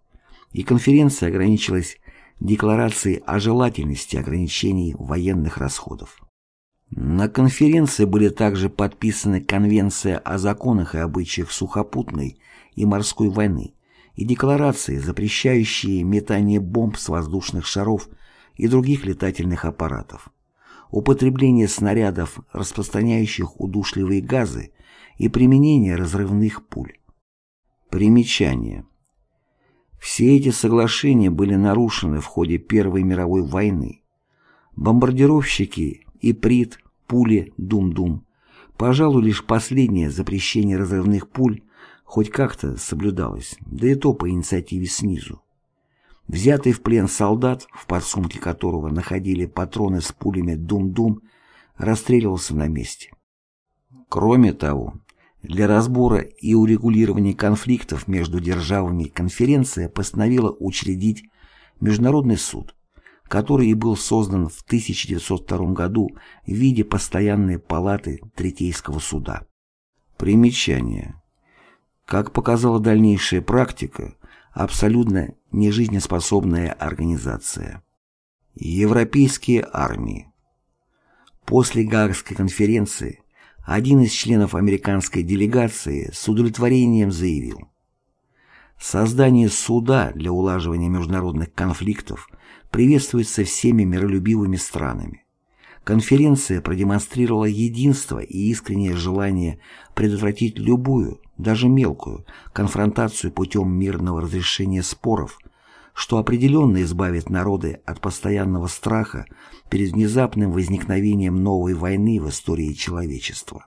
Speaker 1: и конференция ограничилась декларацией о желательности ограничений военных расходов. На конференции были также подписаны Конвенция о законах и обычаях сухопутной и морской войны и декларации, запрещающие метание бомб с воздушных шаров и других летательных аппаратов, употребление снарядов, распространяющих удушливые газы и применение разрывных пуль. Примечание. Все эти соглашения были нарушены в ходе Первой мировой войны. Бомбардировщики и ПРИТ, пули Дум-Дум, пожалуй, лишь последнее запрещение разрывных пуль хоть как-то соблюдалось, да и то по инициативе снизу. Взятый в плен солдат, в подсумке которого находили патроны с пулями Дум-Дум, расстреливался на месте. Кроме того, для разбора и урегулирования конфликтов между державами конференция постановила учредить Международный суд, который и был создан в 1902 году в виде постоянной палаты Третейского суда. Примечание. Как показала дальнейшая практика, абсолютно нежизнеспособная организация. Европейские армии. После Гаагской конференции один из членов американской делегации с удовлетворением заявил, Создание суда для улаживания международных конфликтов приветствуется всеми миролюбивыми странами. Конференция продемонстрировала единство и искреннее желание предотвратить любую, даже мелкую, конфронтацию путем мирного разрешения споров, что определенно избавит народы от постоянного страха перед внезапным возникновением новой войны в истории человечества.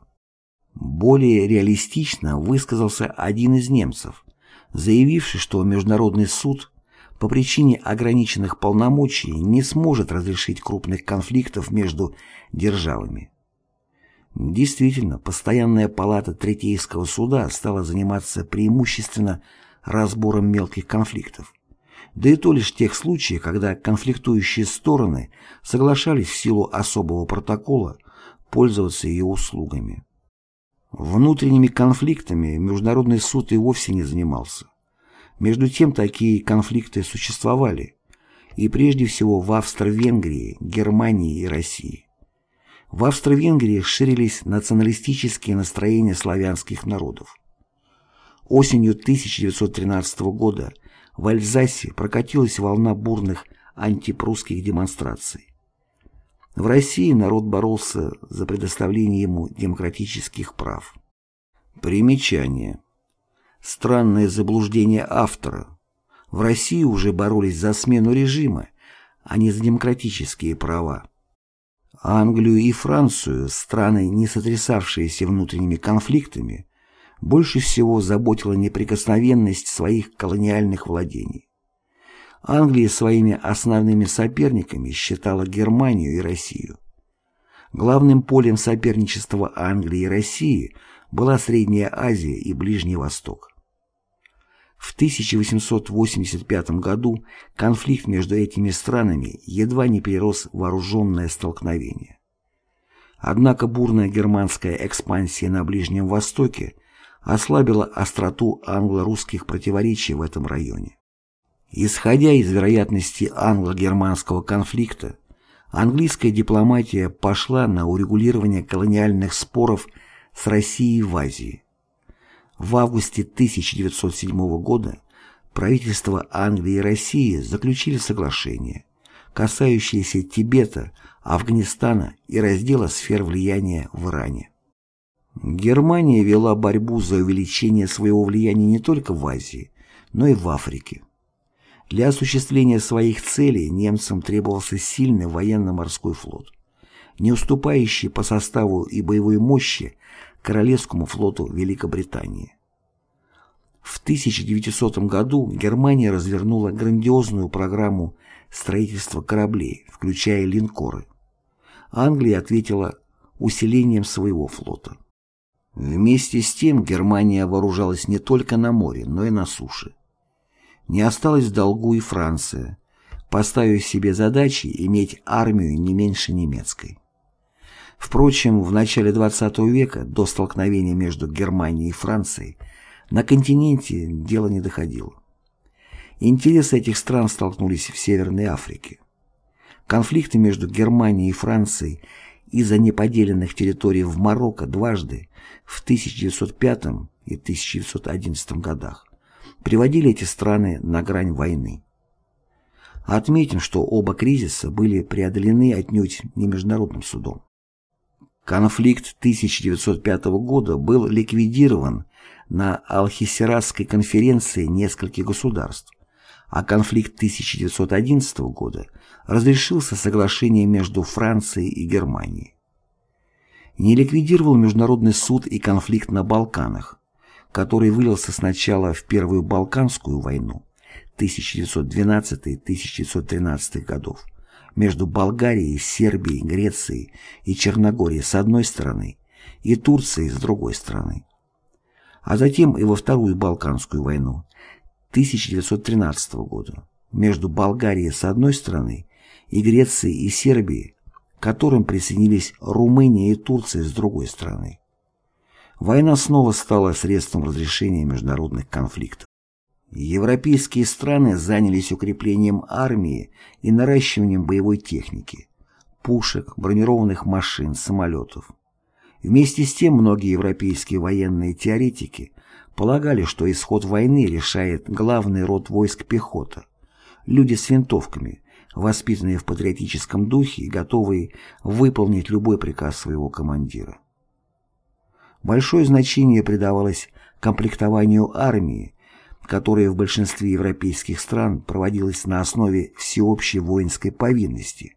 Speaker 1: Более реалистично высказался один из немцев, заявивший, что Международный суд по причине ограниченных полномочий не сможет разрешить крупных конфликтов между державами. Действительно, постоянная палата Третейского суда стала заниматься преимущественно разбором мелких конфликтов. Да и то лишь в тех случаях, когда конфликтующие стороны соглашались в силу особого протокола пользоваться ее услугами. Внутренними конфликтами Международный суд и вовсе не занимался. Между тем такие конфликты существовали, и прежде всего в Австро-Венгрии, Германии и России. В Австро-Венгрии ширились националистические настроения славянских народов. Осенью 1913 года в Альзасе прокатилась волна бурных антипрусских демонстраций. В России народ боролся за предоставление ему демократических прав. Примечание. Странное заблуждение автора. В России уже боролись за смену режима, а не за демократические права. Англию и Францию, страны, не сотрясавшиеся внутренними конфликтами, больше всего заботила неприкосновенность своих колониальных владений. Англия своими основными соперниками считала Германию и Россию. Главным полем соперничества Англии и России была Средняя Азия и Ближний Восток. В 1885 году конфликт между этими странами едва не перерос в вооруженное столкновение. Однако бурная германская экспансия на Ближнем Востоке ослабила остроту англо-русских противоречий в этом районе. Исходя из вероятности англо-германского конфликта, английская дипломатия пошла на урегулирование колониальных споров с Россией в Азии. В августе 1907 года правительства Англии и России заключили соглашение, касающееся Тибета, Афганистана и раздела сфер влияния в Иране. Германия вела борьбу за увеличение своего влияния не только в Азии, но и в Африке. Для осуществления своих целей немцам требовался сильный военно-морской флот, не уступающий по составу и боевой мощи Королевскому флоту Великобритании. В 1900 году Германия развернула грандиозную программу строительства кораблей, включая линкоры. Англия ответила усилением своего флота. Вместе с тем Германия вооружалась не только на море, но и на суше. Не осталось в долгу и Франция, поставив себе задачи иметь армию не меньше немецкой. Впрочем, в начале XX века, до столкновения между Германией и Францией, на континенте дело не доходило. Интересы этих стран столкнулись в Северной Африке. Конфликты между Германией и Францией из-за неподеленных территорий в Марокко дважды в 1905 и 1911 годах приводили эти страны на грань войны. Отметим, что оба кризиса были преодолены отнюдь не международным судом. Конфликт 1905 года был ликвидирован на Алхисератской конференции нескольких государств, а конфликт 1911 года разрешился соглашением между Францией и Германией. Не ликвидировал Международный суд и конфликт на Балканах, который вылился сначала в Первую Балканскую войну 1912-1913 годов, между Болгарией, Сербией, Грецией и Черногорией с одной стороны и Турцией с другой стороны. А затем и во Вторую Балканскую войну 1913 года между Болгарией с одной стороны и Грецией и Сербией, к которым присоединились Румыния и Турция с другой стороны. Война снова стала средством разрешения международных конфликтов. Европейские страны занялись укреплением армии и наращиванием боевой техники, пушек, бронированных машин, самолетов. Вместе с тем многие европейские военные теоретики полагали, что исход войны решает главный род войск пехота, люди с винтовками, воспитанные в патриотическом духе и готовые выполнить любой приказ своего командира. Большое значение придавалось комплектованию армии, которое в большинстве европейских стран проводилось на основе всеобщей воинской повинности,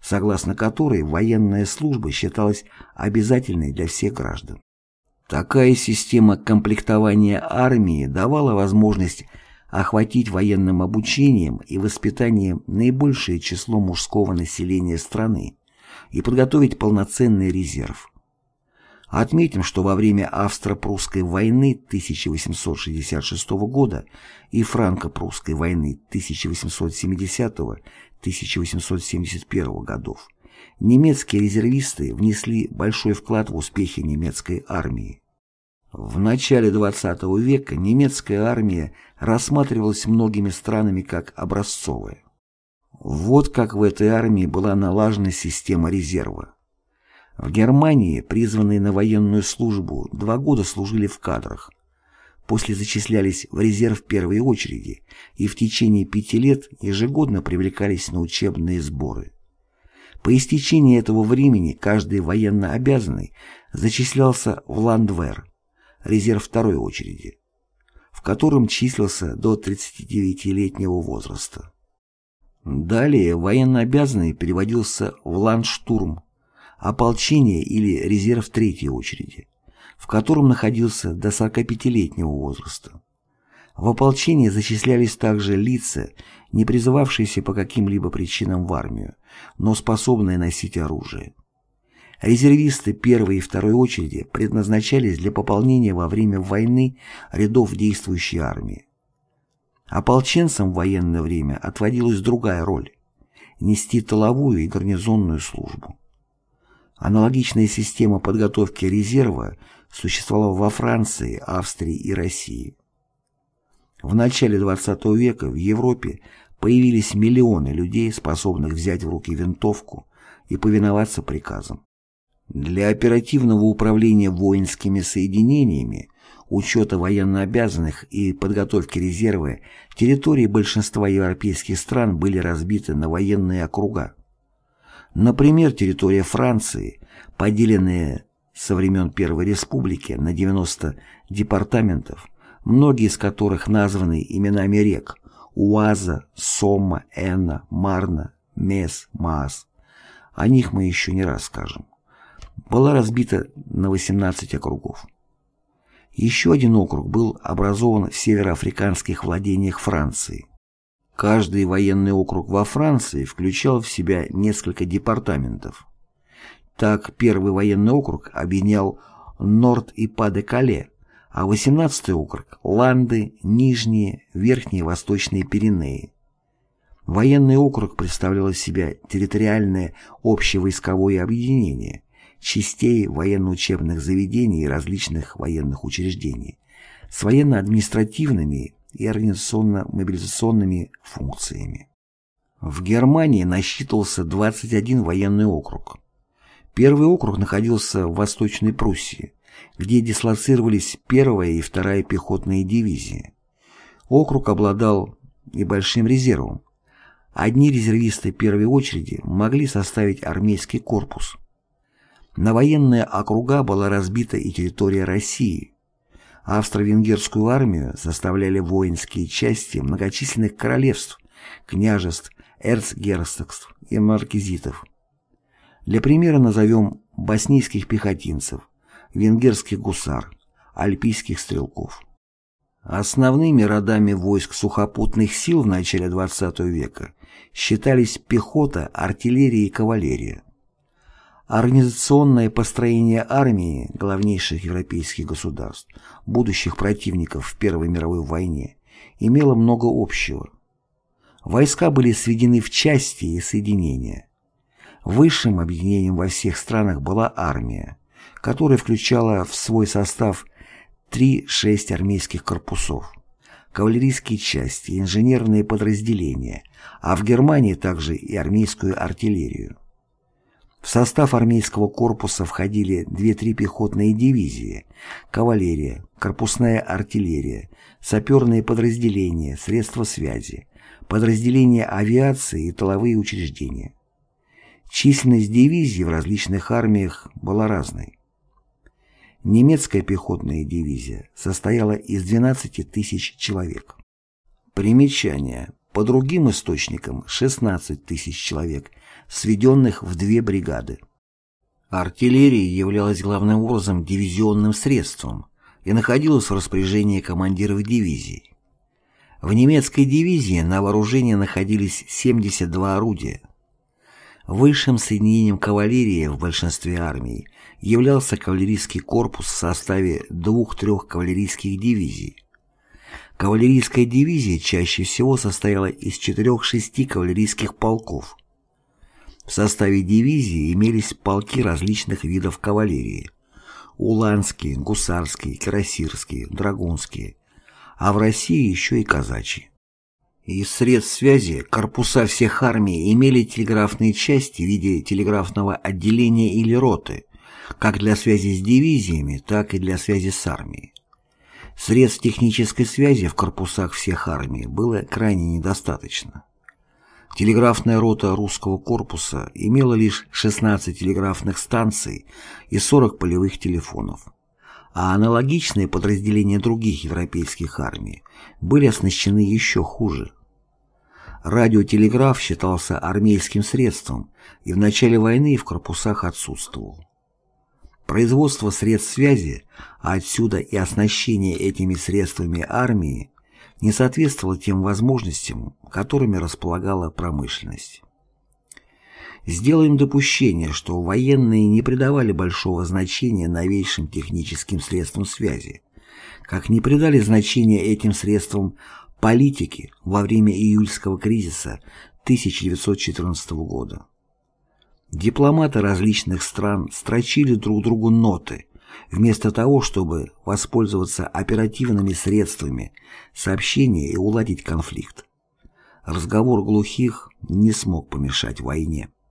Speaker 1: согласно которой военная служба считалась обязательной для всех граждан. Такая система комплектования армии давала возможность охватить военным обучением и воспитанием наибольшее число мужского населения страны и подготовить полноценный резерв. Отметим, что во время Австро-Прусской войны 1866 года и Франко-Прусской войны 1870-1871 годов немецкие резервисты внесли большой вклад в успехи немецкой армии. В начале XX века немецкая армия рассматривалась многими странами как образцовая. Вот как в этой армии была налажена система резерва. В Германии, призванные на военную службу, два года служили в кадрах. После зачислялись в резерв первой очереди и в течение пяти лет ежегодно привлекались на учебные сборы. По истечении этого времени каждый военно обязанный зачислялся в Ландвер, резерв второй очереди, в котором числился до 39-летнего возраста. Далее военнообязанный переводился в Ландштурм, ополчение или резерв третьей очереди, в котором находился до 45-летнего возраста. В ополчение зачислялись также лица, не призывавшиеся по каким-либо причинам в армию, но способные носить оружие. Резервисты первой и второй очереди предназначались для пополнения во время войны рядов действующей армии. Ополченцам в военное время отводилась другая роль – нести тыловую и гарнизонную службу. Аналогичная система подготовки резерва существовала во Франции, Австрии и России. В начале XX века в Европе появились миллионы людей, способных взять в руки винтовку и повиноваться приказам. Для оперативного управления воинскими соединениями, учета военнообязанных и подготовки резерва территории большинства европейских стран были разбиты на военные округа. Например, территория Франции, поделенная со времен Первой Республики на 90 департаментов, многие из которых названы именами рек Уаза, Сома, Энна, Марна, Мес, Маас. О них мы еще не расскажем. Была разбита на 18 округов. Еще один округ был образован в североафриканских владениях Франции. Каждый военный округ во Франции включал в себя несколько департаментов. Так, первый военный округ объединял Норд и Па-де-Кале, а 18-й округ – Ланды, Нижние, Верхние Восточные Пиренеи. Военный округ представлял из себя территориальное общевойсковое объединение частей военно-учебных заведений и различных военных учреждений с военно-административными и организационно-мобилизационными функциями. В Германии насчитывался 21 военный округ. Первый округ находился в Восточной Пруссии, где дислоцировались первая и вторая пехотные дивизии. Округ обладал небольшим резервом. Одни резервисты первой очереди могли составить армейский корпус. На военные округа была разбита и территория России. Австро-венгерскую армию составляли воинские части многочисленных королевств, княжеств, эрцгерцогств и маркизитов. Для примера назовем боснийских пехотинцев, венгерских гусар, альпийских стрелков. Основными родами войск сухопутных сил в начале XX века считались пехота, артиллерия и кавалерия. Организационное построение армии главнейших европейских государств, будущих противников в Первой мировой войне, имело много общего. Войска были сведены в части и соединения. Высшим объединением во всех странах была армия, которая включала в свой состав 3-6 армейских корпусов, кавалерийские части, инженерные подразделения, а в Германии также и армейскую артиллерию. В состав армейского корпуса входили 2-3 пехотные дивизии, кавалерия, корпусная артиллерия, саперные подразделения, средства связи, подразделения авиации и тыловые учреждения. Численность дивизий в различных армиях была разной. Немецкая пехотная дивизия состояла из 12 тысяч человек. Примечание. По другим источникам 16 тысяч человек – сведенных в две бригады. Артиллерия являлась главным образом дивизионным средством и находилась в распоряжении командиров дивизий. В немецкой дивизии на вооружении находились 72 орудия. Высшим соединением кавалерии в большинстве армий являлся кавалерийский корпус в составе двух-трех кавалерийских дивизий. Кавалерийская дивизия чаще всего состояла из четырех-шести кавалерийских полков, в составе дивизии имелись полки различных видов кавалерии – уланские, гусарские, кирасирские, драгунские, а в России еще и казачьи. Из средств связи корпуса всех армий имели телеграфные части в виде телеграфного отделения или роты, как для связи с дивизиями, так и для связи с армией. Средств технической связи в корпусах всех армий было крайне недостаточно. Телеграфная рота русского корпуса имела лишь 16 телеграфных станций и 40 полевых телефонов, а аналогичные подразделения других европейских армий были оснащены еще хуже. Радиотелеграф считался армейским средством и в начале войны в корпусах отсутствовал. Производство средств связи, а отсюда и оснащение этими средствами армии, не соответствовало тем возможностям, которыми располагала промышленность. Сделаем допущение, что военные не придавали большого значения новейшим техническим средствам связи, как не придали значения этим средствам политики во время июльского кризиса 1914 года. Дипломаты различных стран строчили друг другу ноты, вместо того, чтобы воспользоваться оперативными средствами сообщения и уладить конфликт. Разговор глухих не смог помешать войне.